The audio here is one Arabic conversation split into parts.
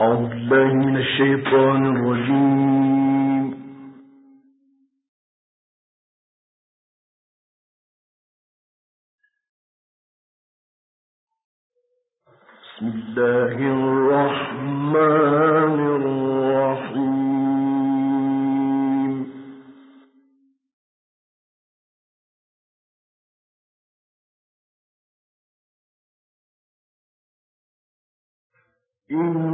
أعوذ من الشيطان الرجيم. بسم الله الرحمن الرحيم. إن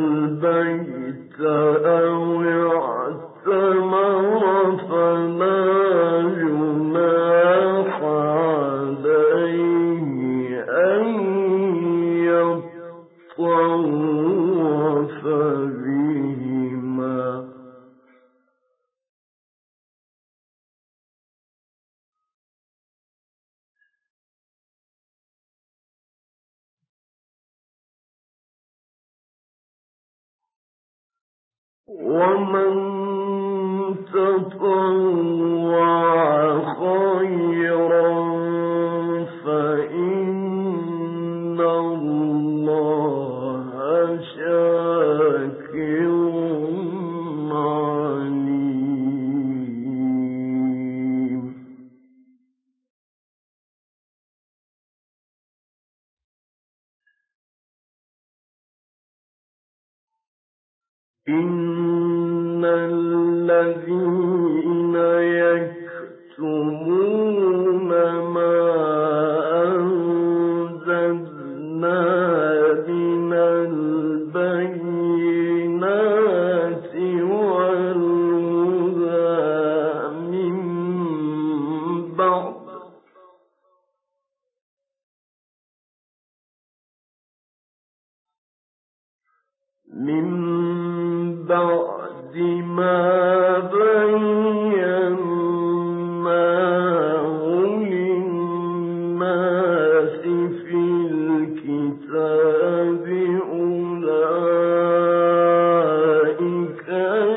إن الذين يَشَاءُ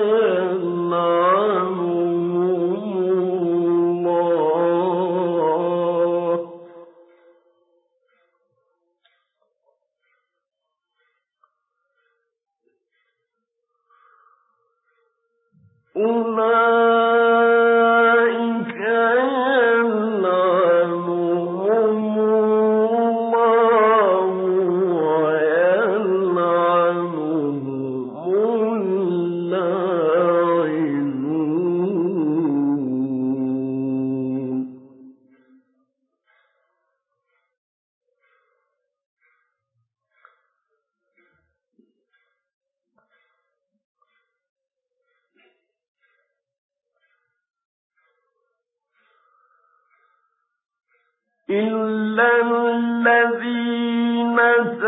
سَأَلْتَ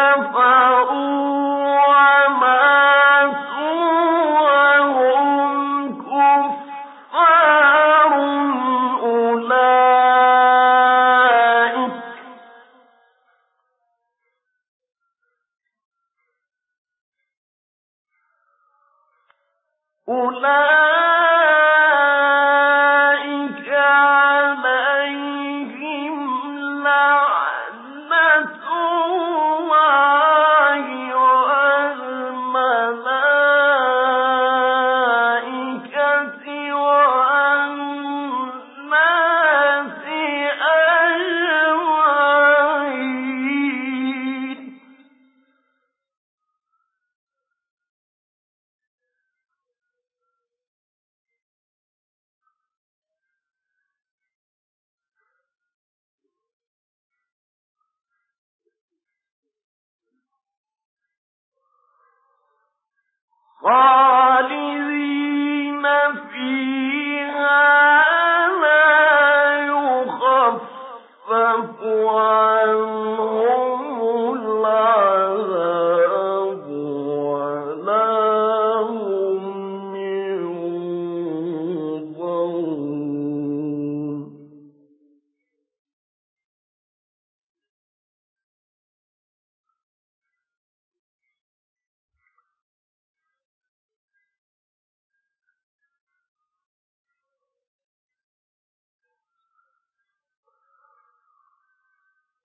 كفروا. خالدين.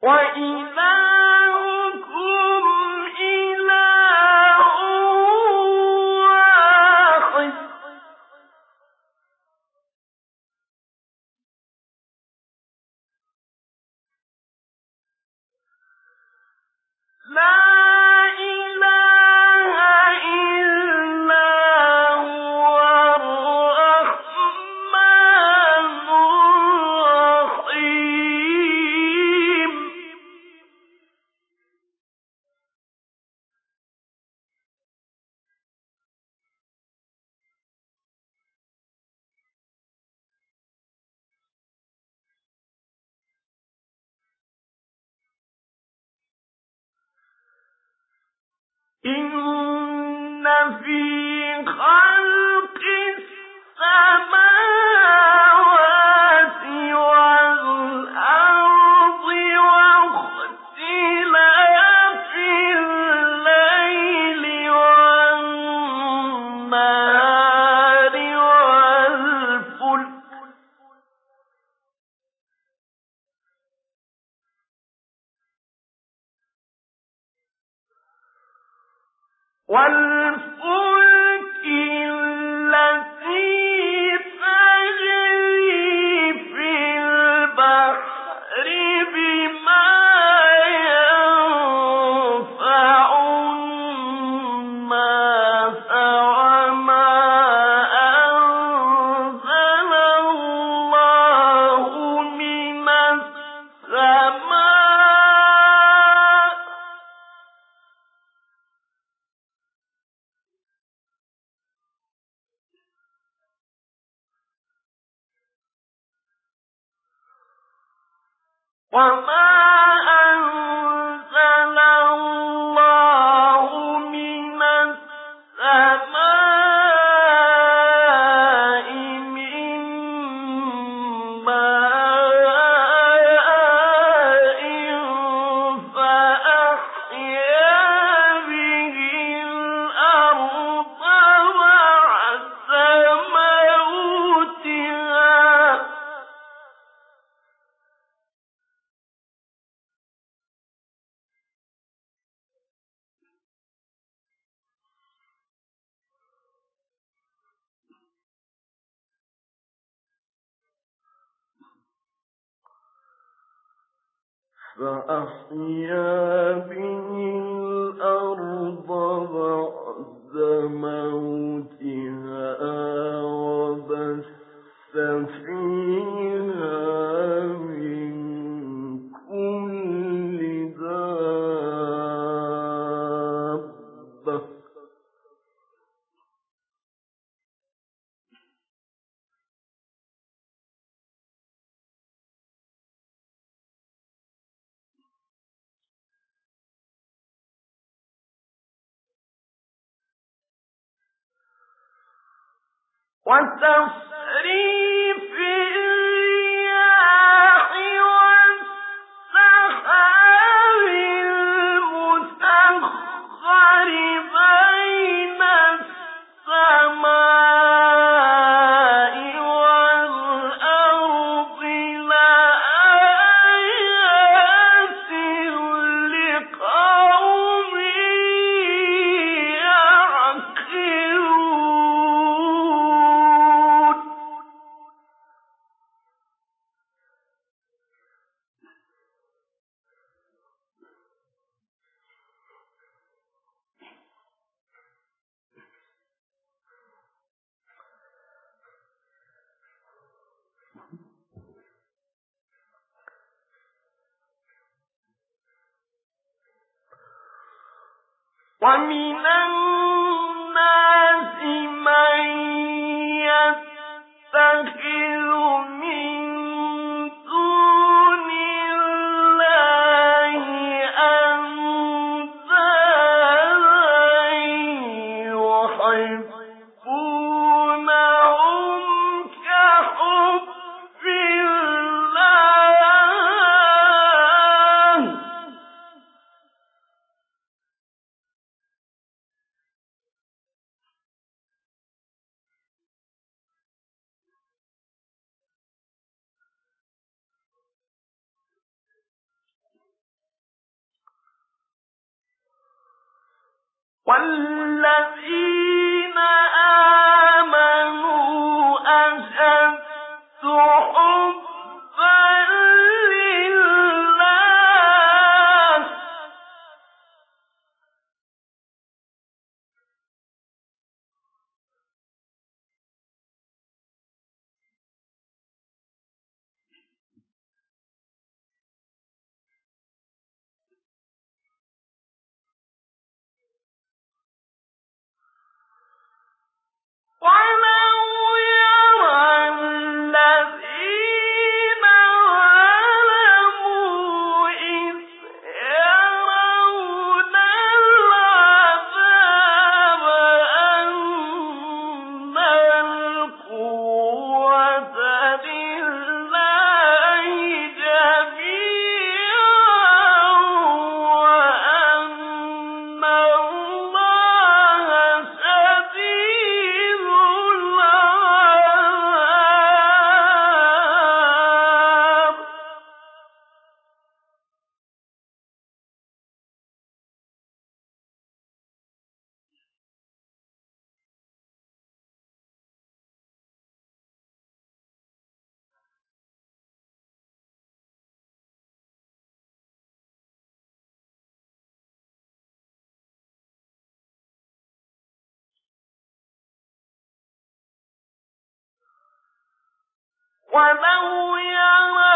وإذا إن في فأحيا موتها. وتصريف من ولو يرى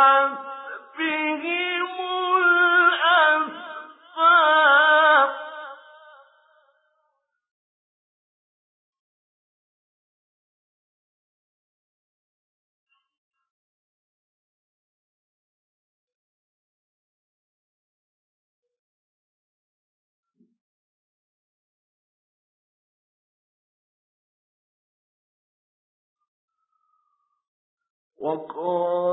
وقال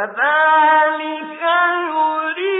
كذلك يريهم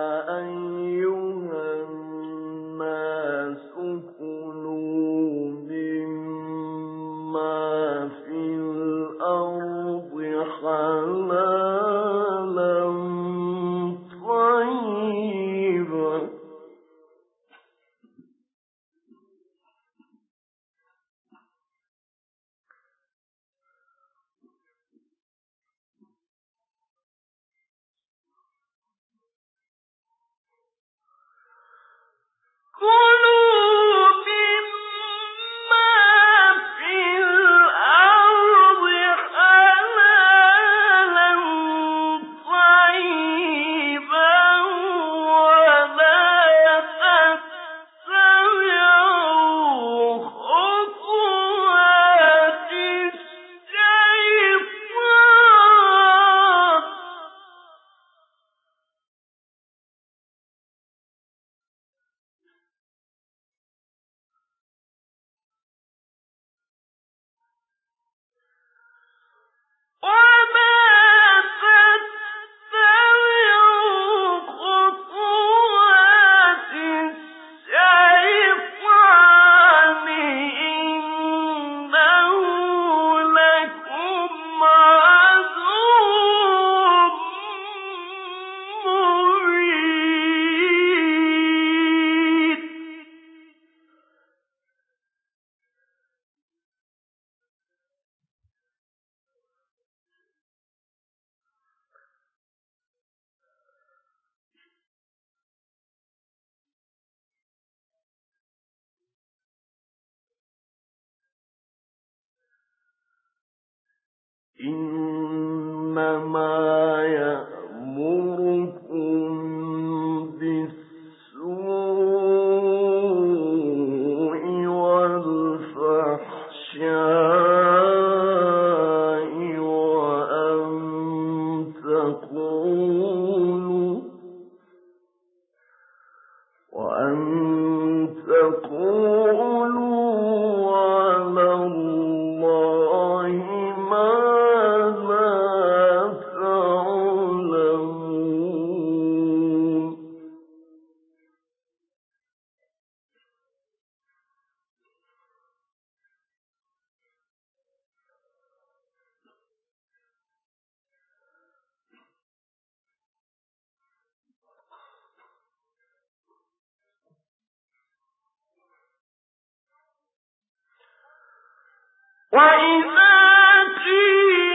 إن وَإِذَا قِيلَ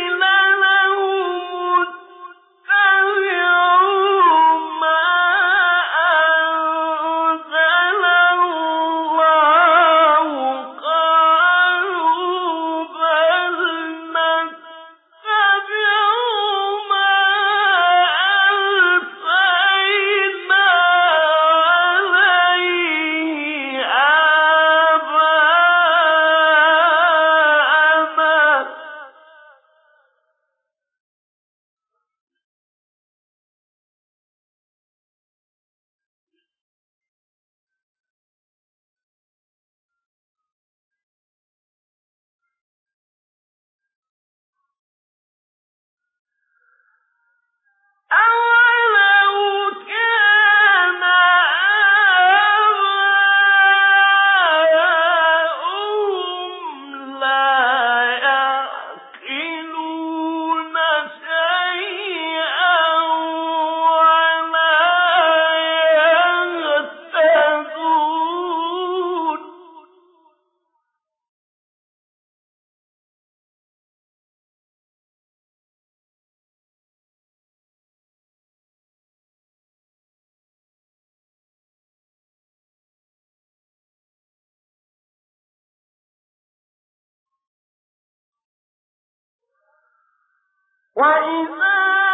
ومثل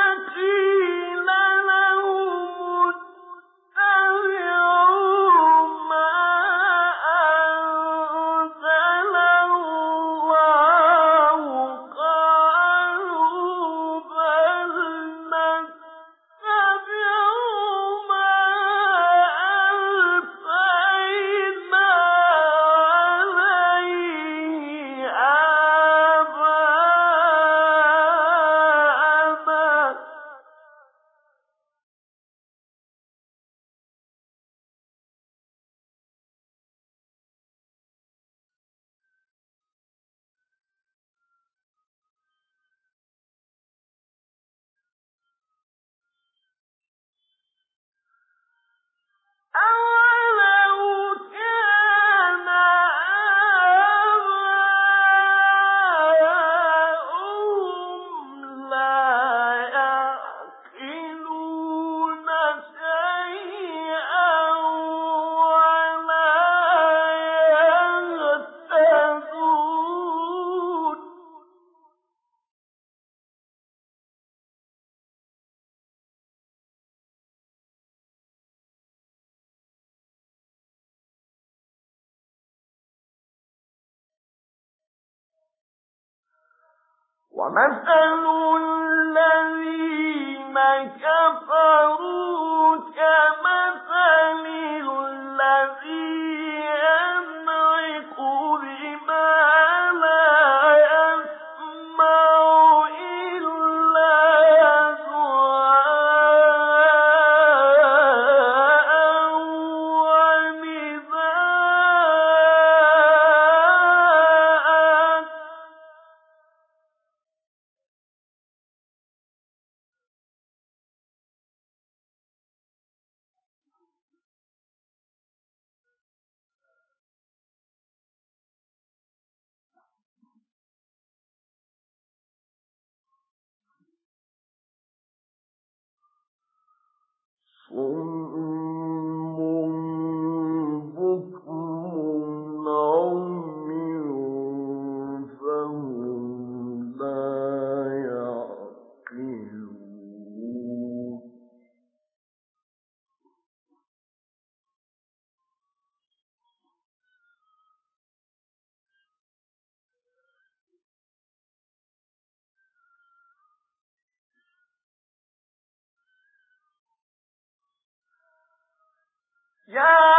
يا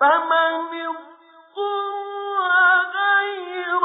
فمن غير